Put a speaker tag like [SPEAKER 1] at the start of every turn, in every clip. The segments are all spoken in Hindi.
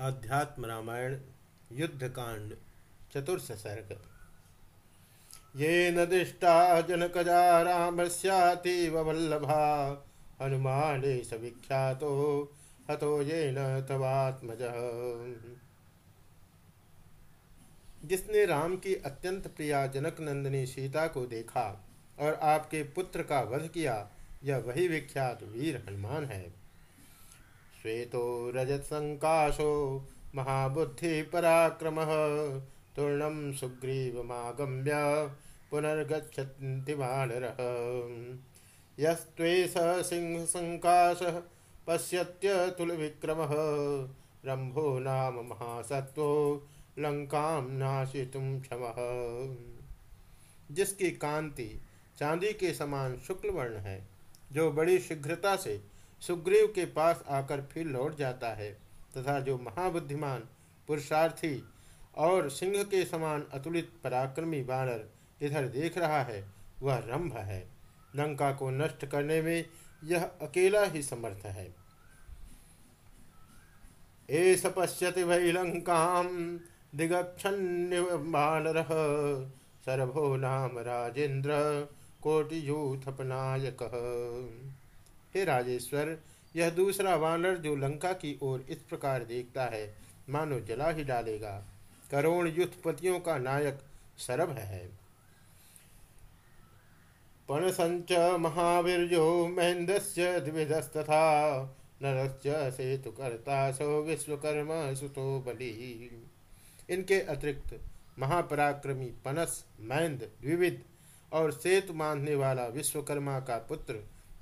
[SPEAKER 1] आध्यात्म रामायण, युद्धकांड, चतुर्थ सर्ग। ये न जनकजा रामस्यातीव वल्लभा, हनुमाने सविख्यातो, हतो ये न तवात्मज। जिसने राम की अत्यंत प्रिया जनक नंदिनी सीता को देखा और आपके पुत्र का वध किया, यह वही विख्यात वीर हनुमान है। श्वेतो रजत्सङ्काशो महाबुद्धिपराक्रमः तूर्णं सुग्रीवमागम्य पुनर्गच्छन्ति वानरः यस्त्वेष सिंहसङ्काशः पश्यत्यतुलविक्रमः रम्भो नाम महासत्त्वो लंकां नाशितुं क्षमः। जिसकी कांति चांदी के समान शुक्ल वर्ण है, जो बड़ी शीघ्रता से सुग्रीव के पास आकर फिर लौट जाता है, तथा जो महाबुद्धिमान, पुरुषार्थी और सिंह के समान अतुलित पराक्रमी बानर इधर देख रहा है, वह रंभ है। लंका को नष्ट करने में यह अकेला ही समर्थ है। एस पश्यति वै लंका दिगक्षन्यवानर सरभो नाम राजेन्द्र कोटियूथपनायक। हे राजेश्वर, यह दूसरा वानर जो लंका की ओर इस प्रकार देखता है, मानो जला ही डालेगा। करोड़ युद्धपतियों का नायक सरभ है। पणसंच महावीर्यो महेन्द्रस्य द्विधस्तथा नरस्य सेतुकर्ता सो विश्वकर्म सुतो बलि। इनके अतिरिक्त महापराक्रमी पनस मैंद द्विविध और सेतु बांधने वाला विश्वकर्मा का पुत्र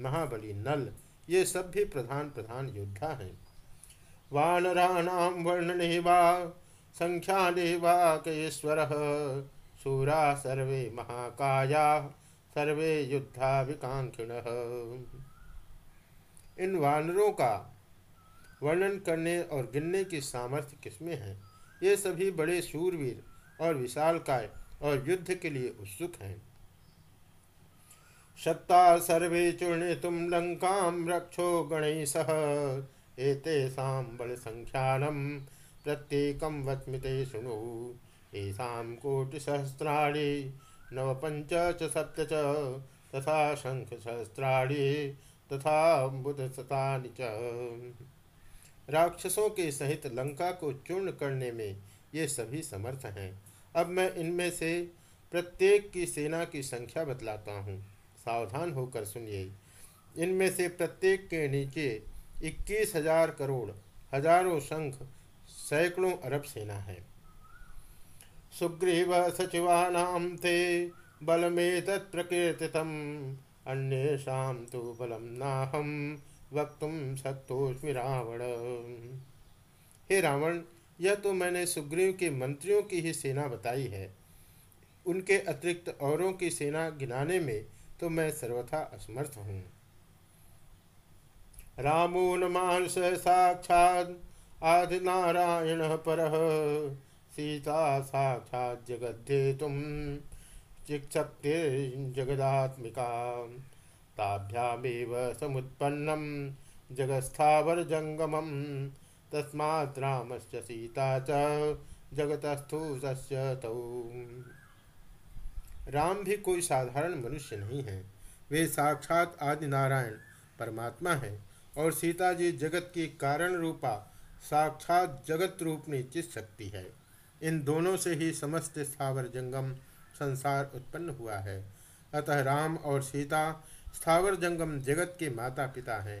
[SPEAKER 1] महाबली नल, ये सब भी प्रधान प्रधान योद्धा हैं। वानराणाम वर्णने वा संख्याने वाकेश्वर सूरा सर्वे महाकाया, सर्वे युद्धा विकांक्षिण। इन वानरों का वर्णन करने और गिनने की सामर्थ्य किसमें है? ये सभी बड़े शूरवीर और विशालकाय और युद्ध के लिए उत्सुक हैं। शक्ता सर्वे चूर्णितुं लङ्कां रक्षो गणैः सह एतेषां बलसङ्ख्यानं प्रत्येकं वच्मिते शृणु। येषां कोटिसहस्राणि नवपञ्च च सप्त च तथा तथा बुधशतानि च। राक्षसों के सहित लंका को चूर्ण करने में ये सभी समर्थ हैं। अब मैं इनमें से प्रत्येक की सेना की संख्या बतलाता हूँ। सावधान होकर सुनिए। इनमें से प्रत्येक के नीचे इक्कीस हज़ार करोड़, हज़ारों शंख, सैकड़ों अरब सेना है। सुग्रीव सचिवानाम थे बलमेत प्रकीर्तितम, अन्येषां तो बलम नाहम वक्तुम शक्तोस्मि रावण। हे रावण, यह तो मैंने सुग्रीव के मंत्रियों की ही सेना बताई है। उनके अतिरिक्त औरों की सेना गिनाने में तो मैं सर्वथा असमर्थ हूँ। रामो न मानस साक्षात आदि नारायण पर, सीता साक्षात जगद्धे तुम चिक्षप्ते जगदात्मिका। ताभ्यामेव समुत्पन्नम जगस्थावर जंगमम तस्मात् रामस्य सीता च जगतस्थु तौ। राम भी कोई साधारण मनुष्य नहीं है। वे साक्षात आदि नारायण परमात्मा है और सीता जी जगत की कारण रूपा साक्षात जगत रूपनी चित शक्ति है। इन दोनों से ही समस्त स्थावर जंगम संसार उत्पन्न हुआ है। अतः राम और सीता स्थावर जंगम जगत के माता पिता हैं।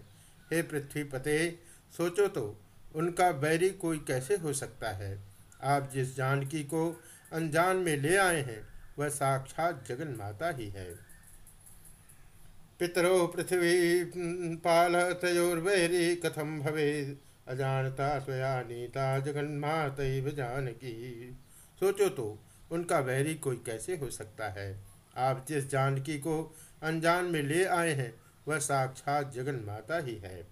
[SPEAKER 1] हे पृथ्वी पते सोचो तो उनका बैरी कोई कैसे हो सकता है? आप जिस जानकी को अनजान में ले आए हैं वह साक्षात जगन माता ही है। पितरो पृथ्वी पाल, तयोर्वैरी कथम भवे अजानता स्वया नीता जगन्मात जानकी। सोचो तो उनका वैरी कोई कैसे हो सकता है? आप जिस जानकी को अनजान में ले आए हैं, वह साक्षात जगन माता ही है।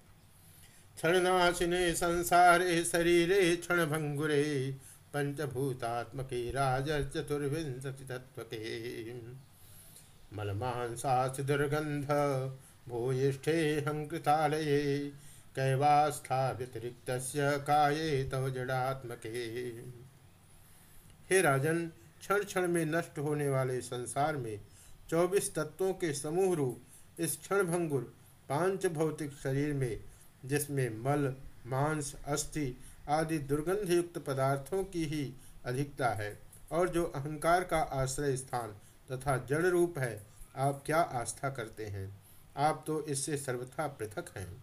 [SPEAKER 1] क्षणनाशिने संसारे, शरीरे क्षण भंगुरे पंचभूतात्मके राज चतुर्विंशति तत्व के मलमांसास दुर्गंध भूयिष्ठे हंकृतालये कैवास्था व्यतिरिक्त काये तव जड़ात्मके। हे राजन क्षण क्षण में नष्ट होने वाले संसार में चौबीस तत्वों के समूह रूप इस क्षण भंगुर पाँच भौतिक शरीर में, जिसमें मल, मांस, अस्थि आदि दुर्गंध युक्त पदार्थों की ही अधिकता है और जो अहंकार का आश्रय स्थान तथा जड़ रूप है, आप क्या आस्था करते हैं? आप तो इससे सर्वथा पृथक हैं।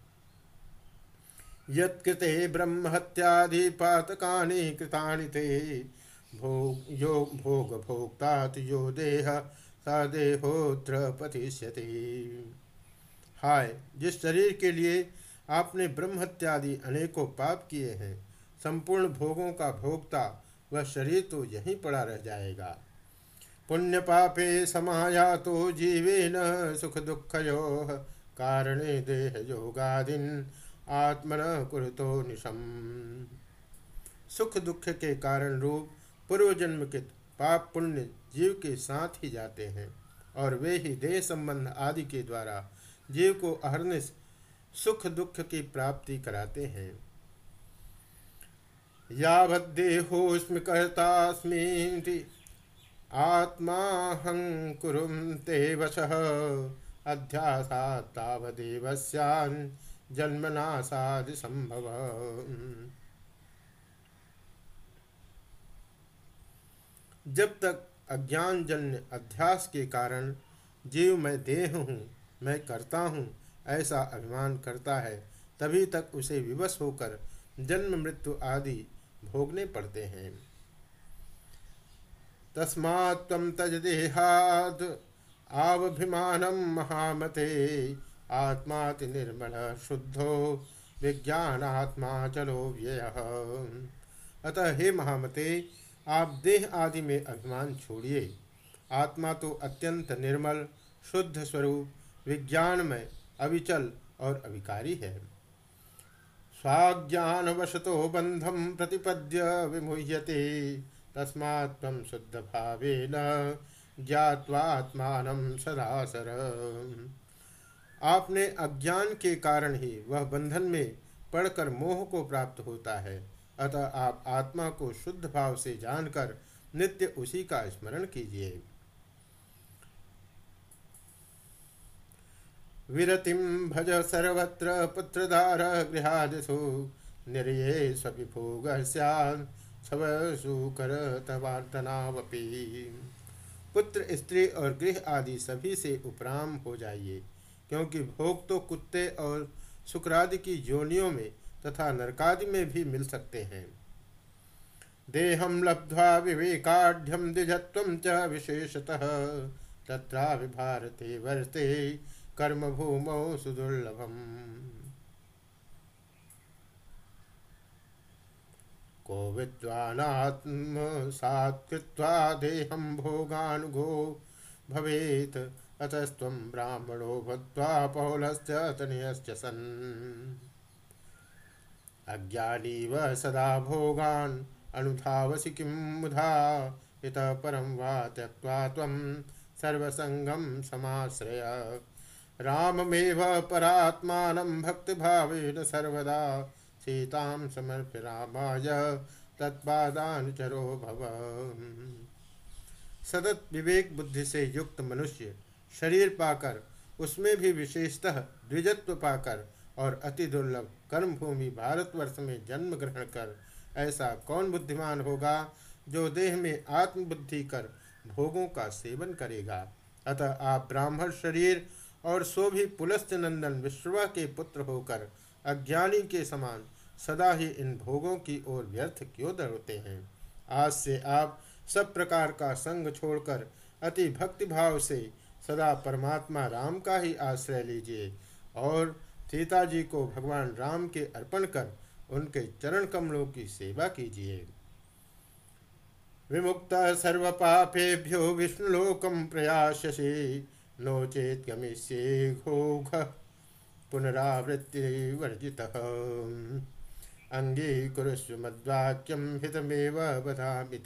[SPEAKER 1] यत्कृते ब्रह्म हत्यादि पातकानि कृतानि ते। भोग यो भोग भोक्तात यो देह, सा देहोत्र पतिष्यति। हाय, जिस शरीर के लिए आपने ब्रह्म हत्यादि अनेकों पाप किए हैं संपूर्ण भोगों का भोगता वह शरीर तो यहीं पड़ा रह जाएगा। पुण्य पापे समाया तो जीवे न सुख दुख यो कारणे देह योगादिन आत्मन कुरतो निशम। सुख दुख के कारण रूप पूर्व जन्म के पाप पुण्य जीव के साथ ही जाते हैं और वे ही देह संबंध आदि के द्वारा जीव को अहरनिश सुख दुख की प्राप्ति कराते हैं। यावदेहोस्मि कर्तास्मी आत्मा कुरुम ते वशः। अध्यासा जन्मनाशादि संभव जब तक अज्ञान जन्य अध्यास के कारण जीव मैं देह हूँ, मैं करता हूँ, ऐसा अभिमान करता है, तभी तक उसे विवश होकर जन्म मृत्यु आदि भोगने पड़ते हैं। तस्मात् तज देहाद आवभिमानम महामते, आत्माति निर्मल शुद्धो विज्ञान आत्मा चलो व्यय। अतः हे महामते, आप देह आदि में अभिमान छोड़िए। आत्मा तो अत्यंत निर्मल, शुद्ध स्वरूप विज्ञान में अविचल और अविकारी है। स्वाज्ञानवशतो बंधम प्रतिपद्य विमुह्यते। तस्मात् शुद्ध भावेन ज्ञात्वात्मान सदासर आपने अज्ञान के कारण ही वह बंधन में पढ़कर मोह को प्राप्त होता है। अतः आप आत्मा को शुद्ध भाव से जानकर नित्य उसी का स्मरण कीजिए। विरतिम भज सर्वत्र पुत्रदार गृहादिषु निर्ये स्वभिभोग सुकर तवार्तनावपी पुत्र, स्त्री और गृह आदि सभी से उपराम हो जाइए, क्योंकि भोग तो कुत्ते और शुक्रादि की योनियों में तथा नरकादि में भी मिल सकते हैं। देहम लब्ध्वा विवेकाढ़ च विशेषतः तथा विभारते वर्ते कर्म भूमौ सुदुर्लभम। को विद्वानात्म सात्कृत्वा देहं भोगानुगो भवेत्, अतस्त्वं ब्राह्मणो भूत्वा पौलश्च तनयश्च सन्। अज्ञानीव सदा भोगान्, अनुधावसि किं मुधा? इतः परं वा त्यक्त्वा त्वं सर्वसङ्गं समाश्रय। राममेव परात्मानं भक्तिभावेन सर्वदा सीतां समर्प्य रामाय तत्पादानुचरो भव। सतत विवेक बुद्धि से युक्त मनुष्य शरीर पाकर, उसमें भी विशेषतः द्विजत्व पाकर और अति दुर्लभ कर्मभूमि भारतवर्ष में जन्म ग्रहण कर, ऐसा कौन बुद्धिमान होगा जो देह में आत्मबुद्धि कर भोगों का सेवन करेगा? अतः आप ब्राह्मण शरीर और सो भी पुलस्त नंदन विश्वा के पुत्र होकर अज्ञानी के समान सदा ही इन भोगों की ओर व्यर्थ क्यों दौड़ते हैं? आज से आप सब प्रकार का संग छोड़कर अति भक्ति भाव से सदा परमात्मा राम का ही आश्रय लीजिए और सीता जी को भगवान राम के अर्पण कर उनके चरण कमलों की सेवा कीजिए। विमुक्त सर्व पापेभ्यो विष्णुलोकम प्रयाससी नो चेत गमिष्ये घोघ पुनरावृत्ति वर्जित अंगीकुरुष्व मद्वाक्यम हितमेव बधामि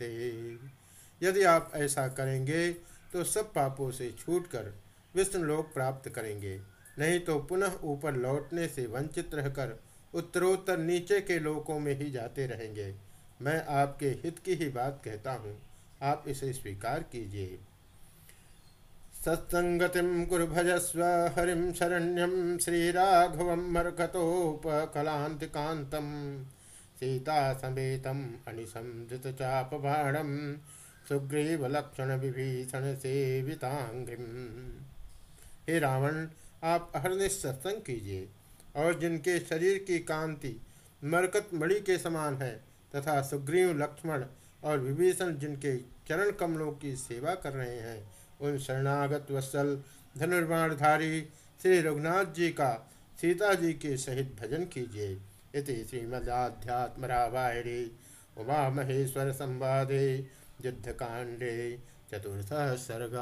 [SPEAKER 1] यदि आप ऐसा करेंगे तो सब पापों से छूटकर विष्णु लोक प्राप्त करेंगे। नहीं तो पुनः ऊपर लौटने से वंचित रहकर उत्तरोत्तर नीचे के लोकों में ही जाते रहेंगे। मैं आपके हित की ही बात कहता हूँ। आप इसे स्वीकार कीजिए। सत्संगतिम कुर्भजस्व हरिम शरण्यम श्रीराघव मर्कतोपकलांतिकांतम सीता समेतम अनिशम धृतचापबाणम सुग्रीव लक्षण विभीषण सेवितांगिम हे रावण, आप अहरनिश सत्संग कीजिए, और जिनके शरीर की कांति मरकत मणि के समान है, तथा सुग्रीव लक्ष्मण और विभीषण जिनके चरण कमलों की सेवा कर रहे हैं उन शरणागत वत्सल धनुर्बाणधारी श्री रघुनाथ जी का सीता जी के सहित भजन कीजिए। इति श्रीमदाध्यात्म रामायणे उमा महेश्वर संवादे युद्धकांडे चतुर्थ सर्ग।